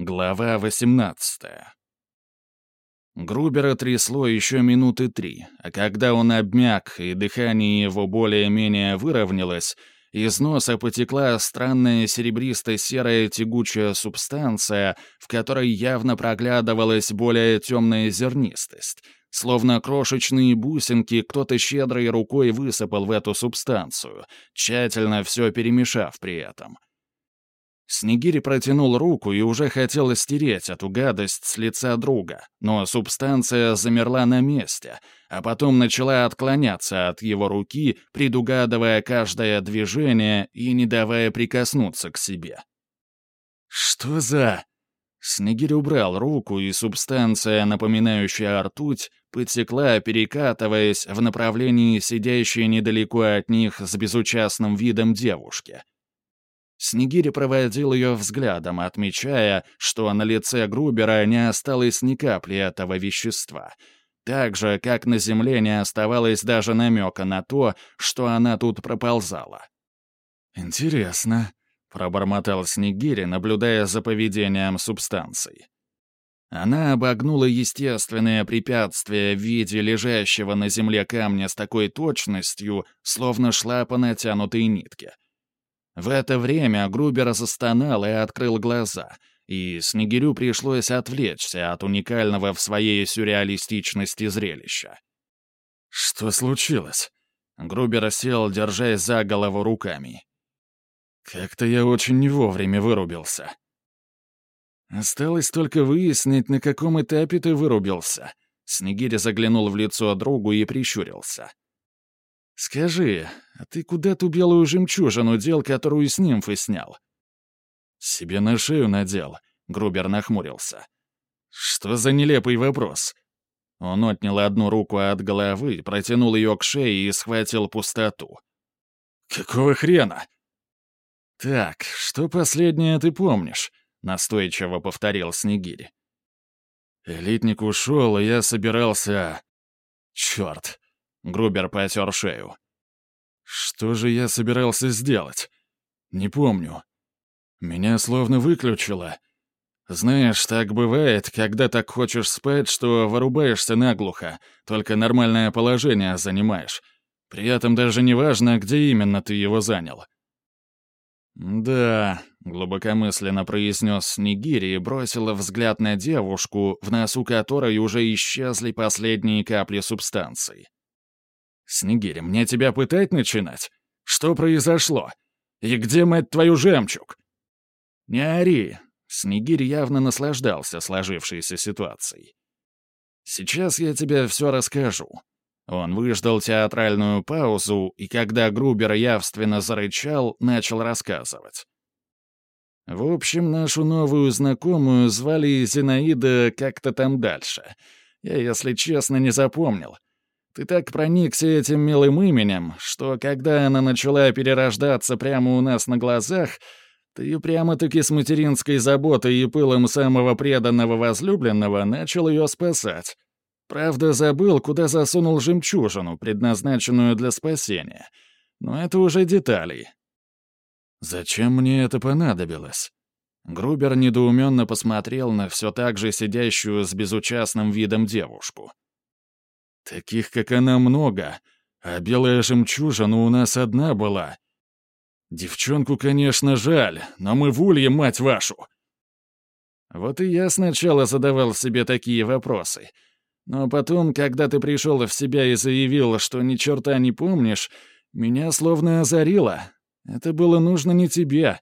Глава 18 Грубера трясло еще минуты три, а когда он обмяк и дыхание его более-менее выровнялось, из носа потекла странная серебристо-серая тягучая субстанция, в которой явно проглядывалась более темная зернистость, словно крошечные бусинки кто-то щедрой рукой высыпал в эту субстанцию, тщательно все перемешав при этом — Снегири протянул руку и уже хотел стереть эту гадость с лица друга, но субстанция замерла на месте, а потом начала отклоняться от его руки, предугадывая каждое движение и не давая прикоснуться к себе. «Что за...» Снегирь убрал руку, и субстанция, напоминающая ртуть, потекла, перекатываясь в направлении сидящей недалеко от них с безучастным видом девушки — Снегири проводил ее взглядом, отмечая, что на лице Грубера не осталось ни капли этого вещества. Так же, как на земле не оставалось даже намека на то, что она тут проползала. «Интересно», — пробормотал Снегири, наблюдая за поведением субстанции. Она обогнула естественное препятствие в виде лежащего на земле камня с такой точностью, словно шла по натянутой нитке — в это время Грубер застонал и открыл глаза, и Снегирю пришлось отвлечься от уникального в своей сюрреалистичности зрелища. «Что случилось?» Грубер сел, держась за голову руками. «Как-то я очень не вовремя вырубился». «Осталось только выяснить, на каком этапе ты вырубился». Снегирь заглянул в лицо другу и прищурился. «Скажи, а ты куда ту белую жемчужину дел, которую с нимфы снял?» «Себе на шею надел», — Грубер нахмурился. «Что за нелепый вопрос?» Он отнял одну руку от головы, протянул ее к шее и схватил пустоту. «Какого хрена?» «Так, что последнее ты помнишь?» — настойчиво повторил Снегирь. «Элитник ушел, и я собирался...» «Черт!» Грубер потер шею. «Что же я собирался сделать? Не помню. Меня словно выключило. Знаешь, так бывает, когда так хочешь спать, что вырубаешься наглухо, только нормальное положение занимаешь. При этом даже не важно, где именно ты его занял». «Да», — глубокомысленно произнес Нигири и бросила взгляд на девушку, в носу которой уже исчезли последние капли субстанции. «Снегирь, мне тебя пытать начинать? Что произошло? И где, мать твою, жемчуг?» «Не ори!» Снегирь явно наслаждался сложившейся ситуацией. «Сейчас я тебе все расскажу». Он выждал театральную паузу, и когда Грубер явственно зарычал, начал рассказывать. В общем, нашу новую знакомую звали Зинаида как-то там дальше. Я, если честно, не запомнил. Ты так проникся этим милым именем, что когда она начала перерождаться прямо у нас на глазах, ты прямо-таки с материнской заботой и пылом самого преданного возлюбленного начал ее спасать. Правда, забыл, куда засунул жемчужину, предназначенную для спасения. Но это уже детали. Зачем мне это понадобилось? Грубер недоуменно посмотрел на все так же сидящую с безучастным видом девушку. Таких, как она, много, а белая жемчужина у нас одна была. Девчонку, конечно, жаль, но мы в улье, мать вашу!» Вот и я сначала задавал себе такие вопросы. Но потом, когда ты пришел в себя и заявил, что ни черта не помнишь, меня словно озарило. Это было нужно не тебе.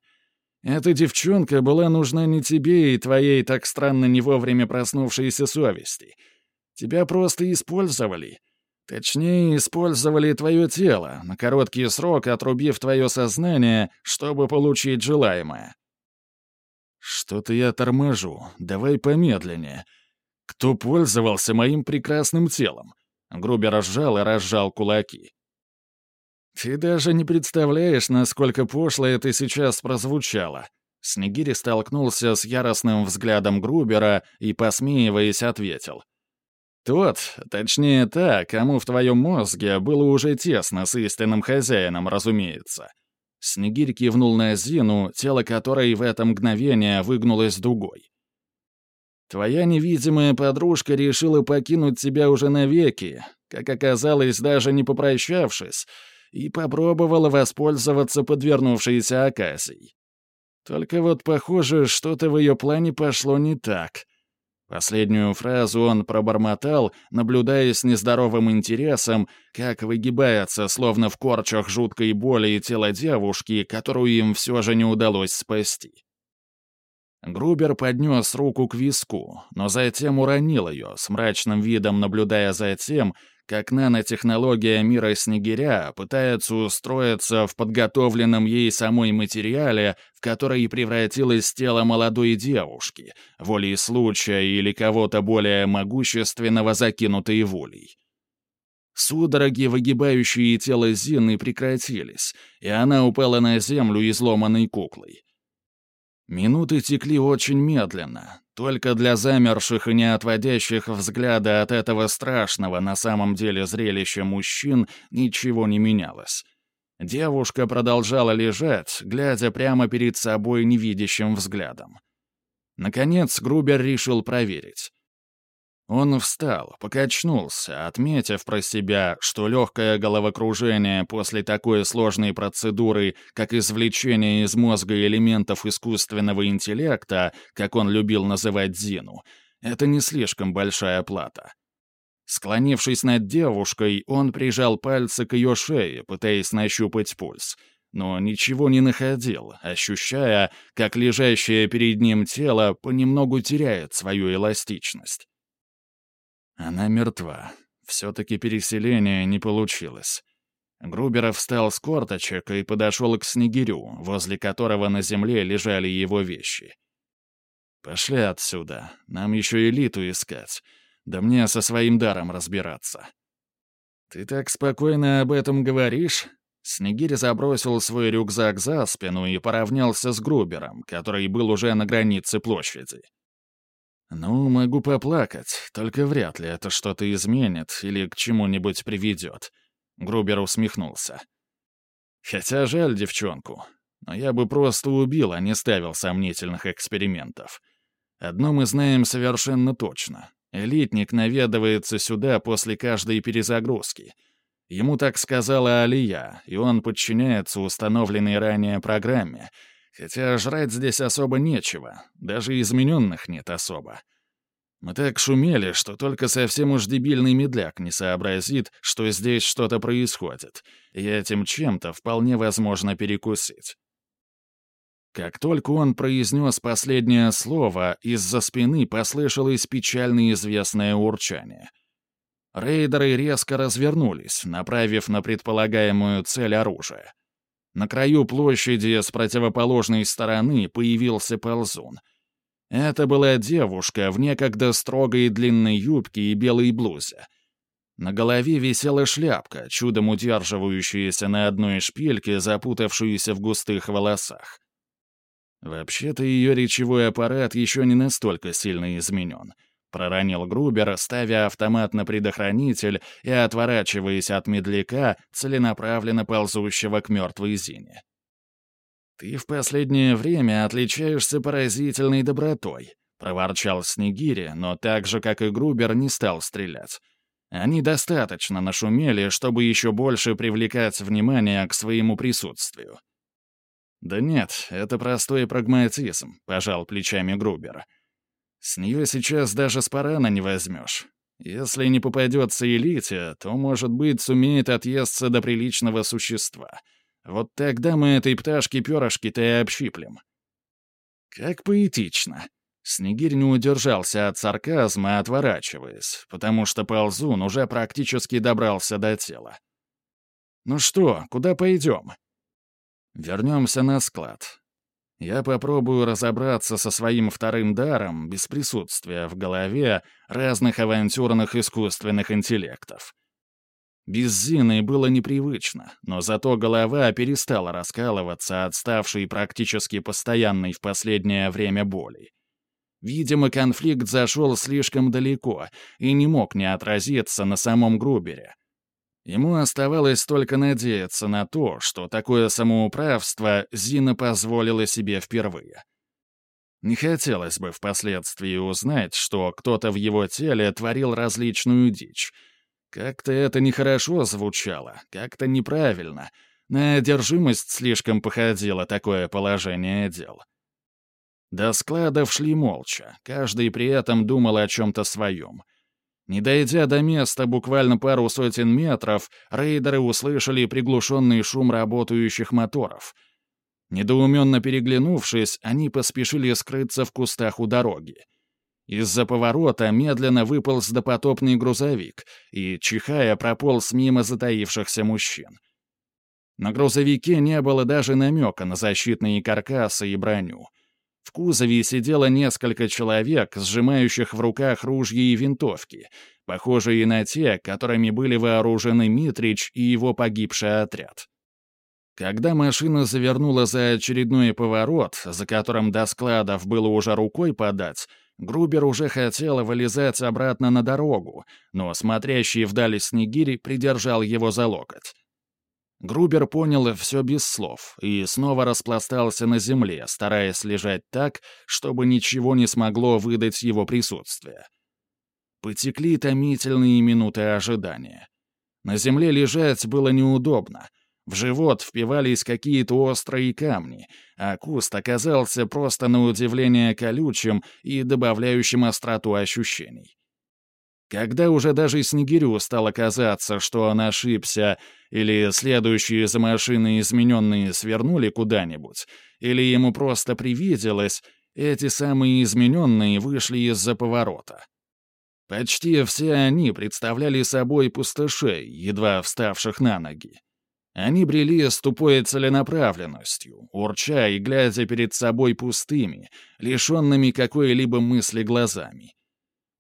Эта девчонка была нужна не тебе и твоей так странно не вовремя проснувшейся совести — Тебя просто использовали. Точнее, использовали твое тело, на короткий срок отрубив твое сознание, чтобы получить желаемое. Что-то я торможу, давай помедленнее. Кто пользовался моим прекрасным телом? Грубер разжал и разжал кулаки. Ты даже не представляешь, насколько пошло это сейчас прозвучало. Снегири столкнулся с яростным взглядом Грубера и, посмеиваясь, ответил — тот, точнее та, кому в твоем мозге было уже тесно с истинным хозяином, разумеется. Снегирь кивнул на Зину, тело которой в это мгновение выгнулось дугой. Твоя невидимая подружка решила покинуть тебя уже навеки, как оказалось, даже не попрощавшись, и попробовала воспользоваться подвернувшейся оказией. Только вот, похоже, что-то в ее плане пошло не так. Последнюю фразу он пробормотал, наблюдая с нездоровым интересом, как выгибается, словно в корчах жуткой боли тело девушки, которую им все же не удалось спасти. Грубер поднес руку к виску, но затем уронил ее, с мрачным видом наблюдая за тем, как нанотехнология мира Снегиря пытается устроиться в подготовленном ей самой материале, в который превратилось тело молодой девушки, волей случая или кого-то более могущественного закинутой волей. Судороги, выгибающие тело Зины, прекратились, и она упала на землю изломанной куклой. Минуты текли очень медленно. Только для замерших и не отводящих взгляда от этого страшного на самом деле зрелища мужчин ничего не менялось. Девушка продолжала лежать, глядя прямо перед собой невидящим взглядом. Наконец Грубер решил проверить. Он встал, покачнулся, отметив про себя, что легкое головокружение после такой сложной процедуры, как извлечение из мозга элементов искусственного интеллекта, как он любил называть Зину, это не слишком большая плата. Склонившись над девушкой, он прижал пальцы к ее шее, пытаясь нащупать пульс, но ничего не находил, ощущая, как лежащее перед ним тело понемногу теряет свою эластичность. Она мертва. Все-таки переселение не получилось. Груберов встал с корточек и подошел к снегирю, возле которого на земле лежали его вещи. «Пошли отсюда. Нам еще элиту искать. Да мне со своим даром разбираться». «Ты так спокойно об этом говоришь?» Снегирь забросил свой рюкзак за спину и поравнялся с Грубером, который был уже на границе площади. «Ну, могу поплакать, только вряд ли это что-то изменит или к чему-нибудь приведет», — Грубер усмехнулся. «Хотя жаль девчонку, но я бы просто убил, а не ставил сомнительных экспериментов. Одно мы знаем совершенно точно. Элитник наведывается сюда после каждой перезагрузки. Ему так сказала Алия, и он подчиняется установленной ранее программе — Хотя жрать здесь особо нечего, даже измененных нет особо. Мы так шумели, что только совсем уж дебильный медляк не сообразит, что здесь что-то происходит, и этим чем-то вполне возможно перекусить. Как только он произнес последнее слово, из-за спины послышалось печально известное урчание. Рейдеры резко развернулись, направив на предполагаемую цель оружие. На краю площади с противоположной стороны появился ползун. Это была девушка в некогда строгой длинной юбке и белой блузе. На голове висела шляпка, чудом удерживающаяся на одной шпильке, запутавшуюся в густых волосах. Вообще-то ее речевой аппарат еще не настолько сильно изменен — проронил Грубер, ставя автомат на предохранитель и отворачиваясь от медляка, целенаправленно ползущего к мертвой Зине. «Ты в последнее время отличаешься поразительной добротой», — проворчал Снегири, но так же, как и Грубер, не стал стрелять. Они достаточно нашумели, чтобы еще больше привлекать внимание к своему присутствию. «Да нет, это простой прагматизм», — пожал плечами Грубер. С нее сейчас даже с не возьмешь. Если не попадется элите, то, может быть, сумеет отъесться до приличного существа. Вот тогда мы этой пташке перышки-то и общиплем. Как поэтично. Снегирь не удержался от сарказма, отворачиваясь, потому что ползун уже практически добрался до тела. «Ну что, куда пойдем?» «Вернемся на склад. Я попробую разобраться со своим вторым даром без присутствия в голове разных авантюрных искусственных интеллектов. Без Зины было непривычно, но зато голова перестала раскалываться от ставшей практически постоянной в последнее время боли. Видимо, конфликт зашел слишком далеко и не мог не отразиться на самом Грубере — Ему оставалось только надеяться на то, что такое самоуправство Зина позволила себе впервые. Не хотелось бы впоследствии узнать, что кто-то в его теле творил различную дичь. Как-то это нехорошо звучало, как-то неправильно. На одержимость слишком походило такое положение дел. До складов шли молча, каждый при этом думал о чем-то своем. Не дойдя до места буквально пару сотен метров, рейдеры услышали приглушенный шум работающих моторов — Недоуменно переглянувшись, они поспешили скрыться в кустах у дороги. Из-за поворота медленно выполз допотопный грузовик и, чихая, прополз мимо затаившихся мужчин. На грузовике не было даже намека на защитные каркасы и броню. В кузове сидело несколько человек, сжимающих в руках ружья и винтовки, похожие на те, которыми были вооружены Митрич и его погибший отряд. Когда машина завернула за очередной поворот, за которым до складов было уже рукой подать, Грубер уже хотел вылезать обратно на дорогу, но смотрящий вдали Снегири придержал его за локоть. Грубер понял все без слов и снова распластался на земле, стараясь лежать так, чтобы ничего не смогло выдать его присутствие. Потекли томительные минуты ожидания. На земле лежать было неудобно — в живот впивались какие-то острые камни, а куст оказался просто на удивление колючим и добавляющим остроту ощущений. Когда уже даже Снегирю стало казаться, что он ошибся, или следующие за машиной измененные свернули куда-нибудь, или ему просто привиделось, эти самые измененные вышли из-за поворота. Почти все они представляли собой пустышей, едва вставших на ноги. Они брели с тупой целенаправленностью, урча и глядя перед собой пустыми, лишенными какой-либо мысли глазами.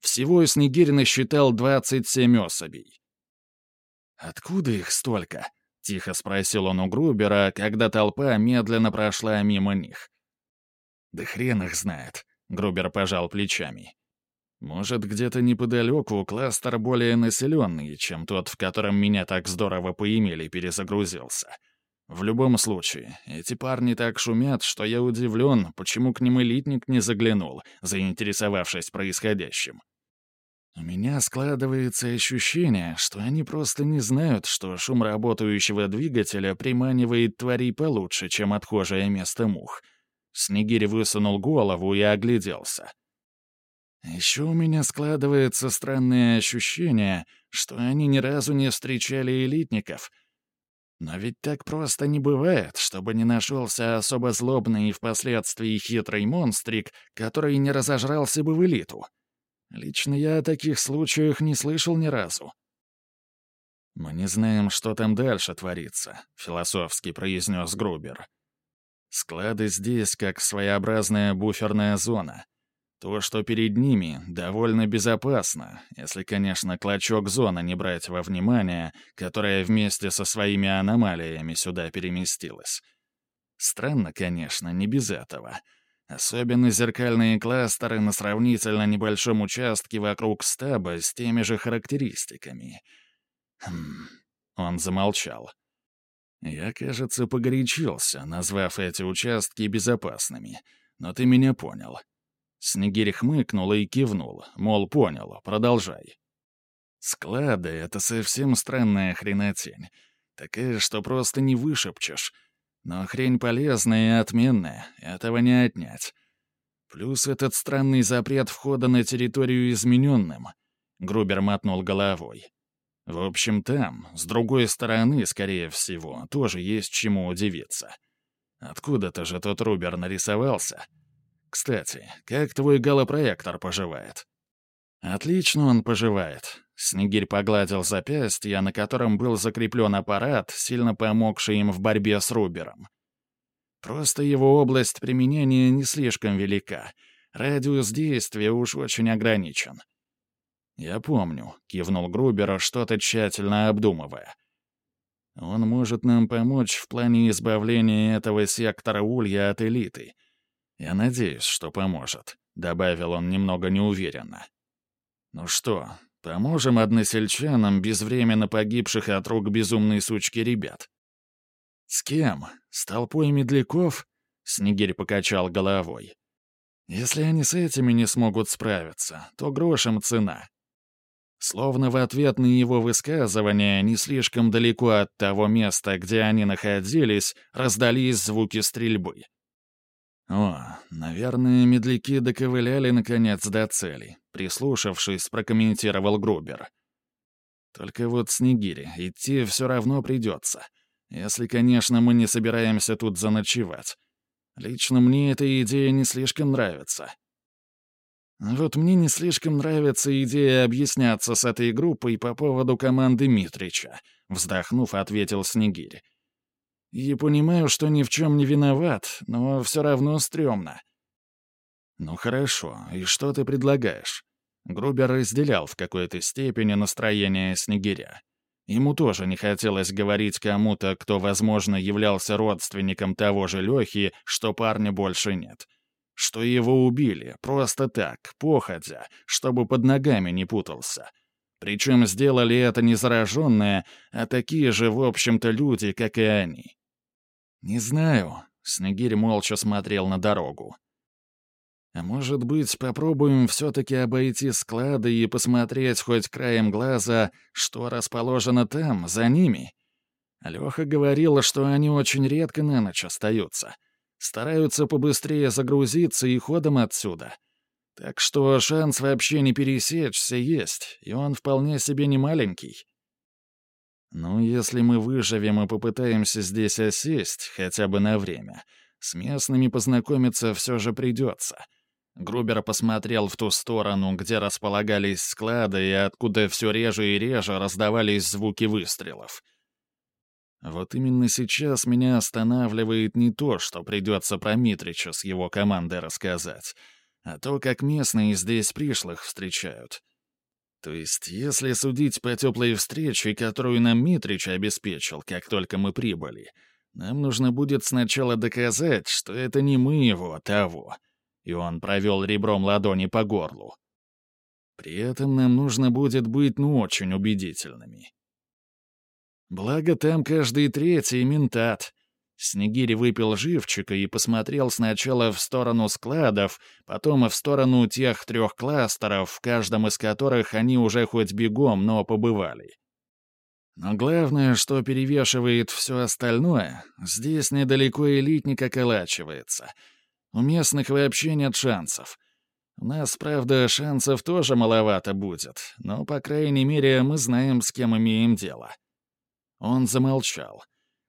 Всего Снегирь насчитал 27 особей. «Откуда их столько?» — тихо спросил он у Грубера, когда толпа медленно прошла мимо них. «Да хрен их знает», — Грубер пожал плечами. Может, где-то неподалеку кластер более населенный, чем тот, в котором меня так здорово поимели, перезагрузился. В любом случае, эти парни так шумят, что я удивлен, почему к ним элитник не заглянул, заинтересовавшись происходящим. У меня складывается ощущение, что они просто не знают, что шум работающего двигателя приманивает тварей получше, чем отхожее место мух. Снегирь высунул голову и огляделся. Еще у меня складывается странное ощущение, что они ни разу не встречали элитников. Но ведь так просто не бывает, чтобы не нашелся особо злобный и впоследствии хитрый монстрик, который не разожрался бы в элиту. Лично я о таких случаях не слышал ни разу. «Мы не знаем, что там дальше творится», — философски произнес Грубер. «Склады здесь как своеобразная буферная зона. То, что перед ними, довольно безопасно, если, конечно, клочок зоны не брать во внимание, которая вместе со своими аномалиями сюда переместилась. Странно, конечно, не без этого. Особенно зеркальные кластеры на сравнительно небольшом участке вокруг стаба с теми же характеристиками. Хм, он замолчал. Я, кажется, погорячился, назвав эти участки безопасными, но ты меня понял. Снегирь хмыкнула и кивнула, мол, понял, продолжай. Склады — это совсем странная хренотень. Такая, что просто не вышепчешь. Но хрень полезная и отменная, этого не отнять. Плюс этот странный запрет входа на территорию измененным. Грубер мотнул головой. В общем, там, с другой стороны, скорее всего, тоже есть чему удивиться. Откуда-то же тот Рубер нарисовался — кстати, как твой галопроектор поживает?» «Отлично он поживает». Снегирь погладил запястье, на котором был закреплен аппарат, сильно помогший им в борьбе с Рубером. Просто его область применения не слишком велика. Радиус действия уж очень ограничен. «Я помню», — кивнул Грубер, что-то тщательно обдумывая. «Он может нам помочь в плане избавления этого сектора Улья от элиты. «Я надеюсь, что поможет», — добавил он немного неуверенно. «Ну что, поможем односельчанам безвременно погибших от рук безумной сучки ребят?» «С кем? С толпой медляков?» — Снегирь покачал головой. Если они с этими не смогут справиться, то грошем цена. Словно в ответ на его высказывание, не слишком далеко от того места, где они находились, раздались звуки стрельбы. «О, наверное, медляки доковыляли, наконец, до цели», — прислушавшись, прокомментировал Грубер. «Только вот Снегири, идти все равно придется. Если, конечно, мы не собираемся тут заночевать. Лично мне эта идея не слишком нравится». Вот мне не слишком нравится идея объясняться с этой группой по поводу команды Митрича, вздохнув, ответил Снегирь. И понимаю, что ни в чем не виноват, но все равно стрёмно. Ну хорошо, и что ты предлагаешь? Грубер разделял в какой-то степени настроение Снегиря. Ему тоже не хотелось говорить кому-то, кто, возможно, являлся родственником того же Лехи, что парня больше нет что его убили, просто так, походя, чтобы под ногами не путался. Причем сделали это не зараженные, а такие же, в общем-то, люди, как и они. «Не знаю», — Снегирь молча смотрел на дорогу. «А может быть, попробуем все-таки обойти склады и посмотреть хоть краем глаза, что расположено там, за ними?» Леха говорила, что они очень редко на ночь остаются. Стараются побыстрее загрузиться и ходом отсюда. Так что шанс вообще не пересечься есть, и он вполне себе не маленький. Ну, если мы выживем и попытаемся здесь осесть, хотя бы на время, с местными познакомиться все же придется. Грубер посмотрел в ту сторону, где располагались склады и откуда все реже и реже раздавались звуки выстрелов — вот именно сейчас меня останавливает не то, что придется про Митрича с его командой рассказать, а то, как местные здесь пришлых встречают. То есть, если судить по теплой встрече, которую нам Митрич обеспечил, как только мы прибыли, нам нужно будет сначала доказать, что это не мы его, а того. И он провел ребром ладони по горлу. При этом нам нужно будет быть ну очень убедительными. Благо там каждый третий ментат. Снегири выпил живчика и посмотрел сначала в сторону складов, потом и в сторону тех трех кластеров, в каждом из которых они уже хоть бегом, но побывали. Но главное, что перевешивает все остальное, здесь недалеко элитник околачивается. У местных вообще нет шансов. У нас, правда, шансов тоже маловато будет, но, по крайней мере, мы знаем, с кем имеем дело. Он замолчал.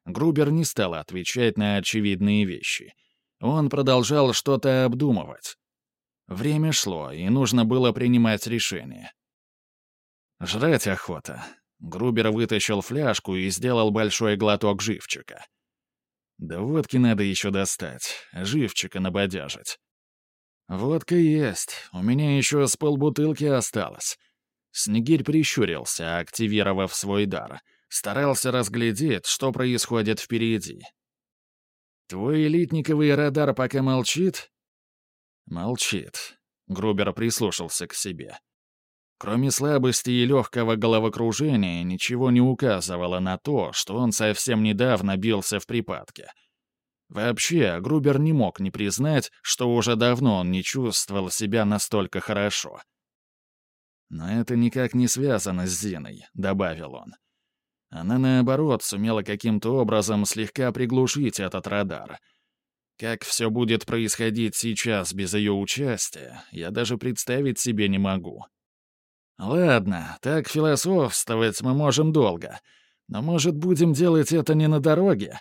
Грубер не стал отвечать на очевидные вещи. Он продолжал что-то обдумывать. Время шло, и нужно было принимать решение. «Жрать охота». Грубер вытащил фляжку и сделал большой глоток живчика. «Да водки надо еще достать, живчика набодяжить». «Водка есть, у меня еще с полбутылки осталось». Снегирь прищурился, активировав свой дар — Старался разглядеть, что происходит впереди. «Твой элитниковый радар пока молчит?» «Молчит», — Грубер прислушался к себе. Кроме слабости и легкого головокружения, ничего не указывало на то, что он совсем недавно бился в припадке. Вообще, Грубер не мог не признать, что уже давно он не чувствовал себя настолько хорошо. «Но это никак не связано с Зиной», — добавил он. Она, наоборот, сумела каким-то образом слегка приглушить этот радар. Как все будет происходить сейчас без ее участия, я даже представить себе не могу. Ладно, так философствовать мы можем долго. Но, может, будем делать это не на дороге?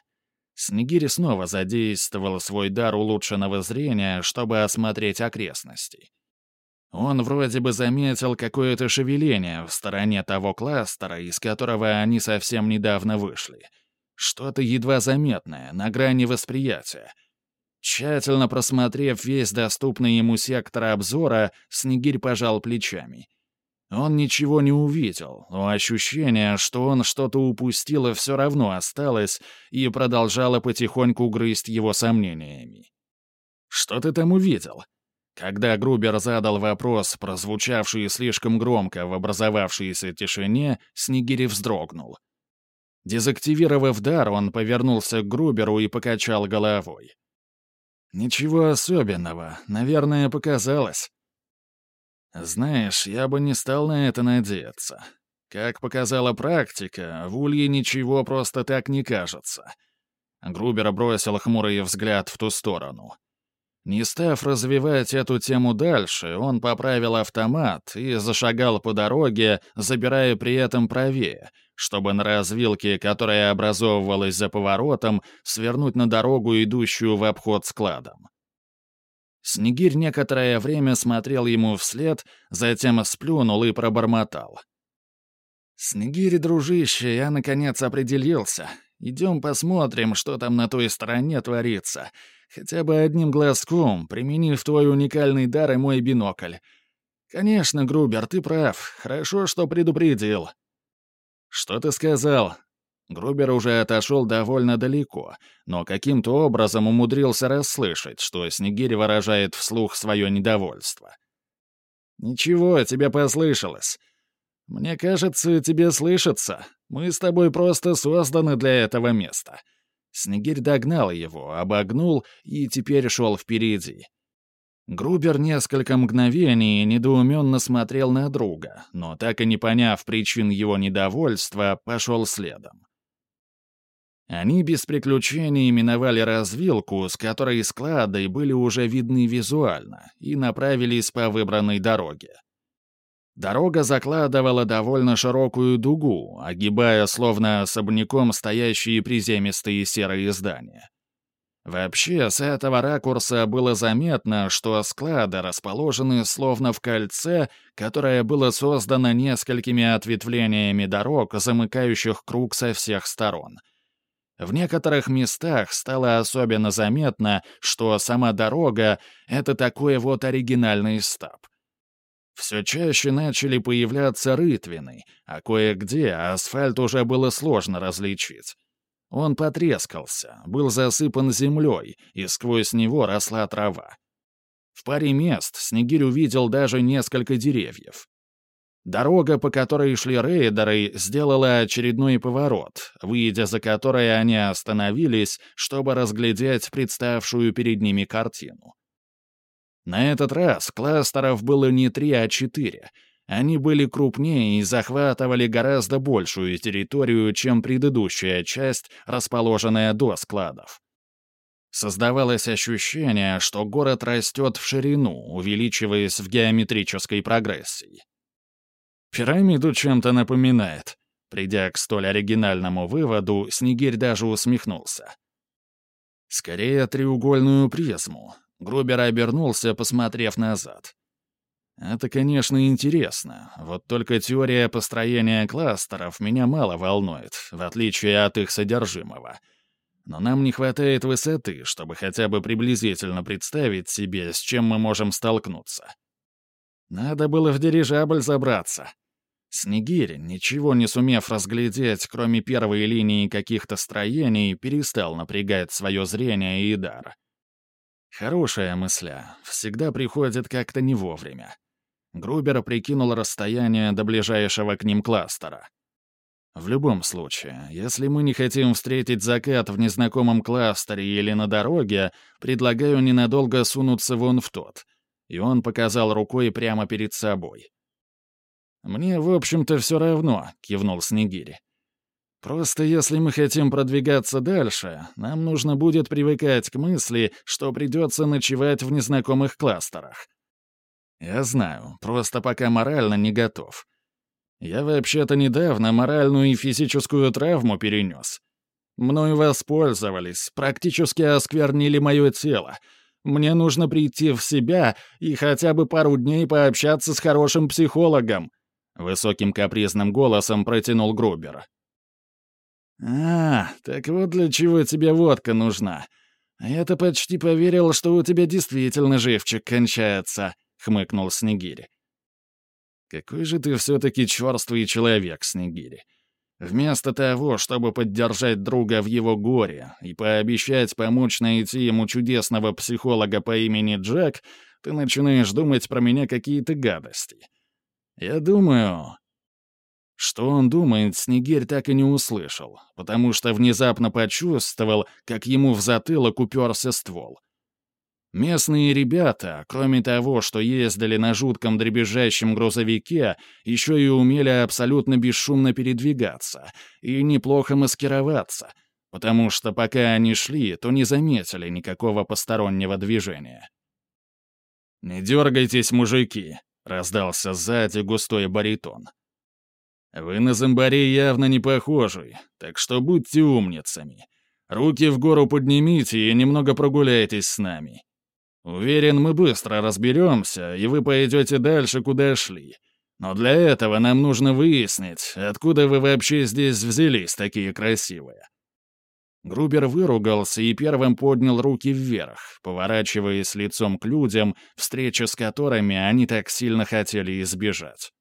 Снегири снова задействовал свой дар улучшенного зрения, чтобы осмотреть окрестности. Он вроде бы заметил какое-то шевеление в стороне того кластера, из которого они совсем недавно вышли. Что-то едва заметное, на грани восприятия. Тщательно просмотрев весь доступный ему сектор обзора, Снегирь пожал плечами. Он ничего не увидел, но ощущение, что он что-то упустил, все равно осталось и продолжало потихоньку грызть его сомнениями. «Что ты там увидел?» Когда Грубер задал вопрос, прозвучавший слишком громко в образовавшейся тишине, Снегири вздрогнул. Дезактивировав дар, он повернулся к Груберу и покачал головой. «Ничего особенного. Наверное, показалось». «Знаешь, я бы не стал на это надеяться. Как показала практика, в улье ничего просто так не кажется». Грубер бросил хмурый взгляд в ту сторону. Не став развивать эту тему дальше, он поправил автомат и зашагал по дороге, забирая при этом правее, чтобы на развилке, которая образовывалась за поворотом, свернуть на дорогу, идущую в обход складом. Снегирь некоторое время смотрел ему вслед, затем сплюнул и пробормотал. «Снегирь, дружище, я наконец определился. Идем посмотрим, что там на той стороне творится. Хотя бы одним глазком, применив твой уникальный дар и мой бинокль. Конечно, Грубер, ты прав. Хорошо, что предупредил. Что ты сказал? Грубер уже отошел довольно далеко, но каким-то образом умудрился расслышать, что Снегирь выражает вслух свое недовольство. «Ничего, тебе послышалось. Мне кажется, тебе слышится. Мы с тобой просто созданы для этого места. Снегирь догнал его, обогнул и теперь шел впереди. Грубер несколько мгновений недоуменно смотрел на друга, но так и не поняв причин его недовольства, пошел следом. Они без приключений миновали развилку, с которой склады были уже видны визуально, и направились по выбранной дороге. Дорога закладывала довольно широкую дугу, огибая словно особняком стоящие приземистые серые здания. Вообще, с этого ракурса было заметно, что склады расположены словно в кольце, которое было создано несколькими ответвлениями дорог, замыкающих круг со всех сторон. В некоторых местах стало особенно заметно, что сама дорога — это такой вот оригинальный стаб — все чаще начали появляться рытвины, а кое-где асфальт уже было сложно различить. Он потрескался, был засыпан землей, и сквозь него росла трава. В паре мест Снегирь увидел даже несколько деревьев. Дорога, по которой шли рейдеры, сделала очередной поворот, выйдя за которой они остановились, чтобы разглядеть представшую перед ними картину. На этот раз кластеров было не три, а четыре. Они были крупнее и захватывали гораздо большую территорию, чем предыдущая часть, расположенная до складов. Создавалось ощущение, что город растет в ширину, увеличиваясь в геометрической прогрессии. Пирамиду чем-то напоминает. Придя к столь оригинальному выводу, Снегирь даже усмехнулся. Скорее, треугольную призму, Грубер обернулся, посмотрев назад. Это, конечно, интересно. Вот только теория построения кластеров меня мало волнует, в отличие от их содержимого. Но нам не хватает высоты, чтобы хотя бы приблизительно представить себе, с чем мы можем столкнуться. Надо было в дирижабль забраться. Снегирь, ничего не сумев разглядеть, кроме первой линии каких-то строений, перестал напрягать свое зрение и дар. Хорошая мысля, всегда приходит как-то не вовремя. Грубер прикинул расстояние до ближайшего к ним кластера. В любом случае, если мы не хотим встретить закат в незнакомом кластере или на дороге, предлагаю ненадолго сунуться вон в тот. И он показал рукой прямо перед собой. «Мне, в общем-то, все равно», — кивнул Снегири. Просто если мы хотим продвигаться дальше, нам нужно будет привыкать к мысли, что придется ночевать в незнакомых кластерах. Я знаю, просто пока морально не готов. Я вообще-то недавно моральную и физическую травму перенес. Мною воспользовались, практически осквернили мое тело. Мне нужно прийти в себя и хотя бы пару дней пообщаться с хорошим психологом. Высоким капризным голосом протянул Грубер. «А, так вот для чего тебе водка нужна. Я-то почти поверил, что у тебя действительно живчик кончается», — хмыкнул Снегири. «Какой же ты все-таки черствый человек, Снегири. Вместо того, чтобы поддержать друга в его горе и пообещать помочь найти ему чудесного психолога по имени Джек, ты начинаешь думать про меня какие-то гадости. Я думаю, что он думает, Снегирь так и не услышал, потому что внезапно почувствовал, как ему в затылок уперся ствол. Местные ребята, кроме того, что ездили на жутком дребезжащем грузовике, еще и умели абсолютно бесшумно передвигаться и неплохо маскироваться, потому что пока они шли, то не заметили никакого постороннего движения. «Не дергайтесь, мужики!» — раздался сзади густой баритон. «Вы на зомбарей явно не похожи, так что будьте умницами. Руки в гору поднимите и немного прогуляйтесь с нами. Уверен, мы быстро разберемся, и вы пойдете дальше, куда шли. Но для этого нам нужно выяснить, откуда вы вообще здесь взялись такие красивые». Грубер выругался и первым поднял руки вверх, поворачиваясь лицом к людям, встречи с которыми они так сильно хотели избежать.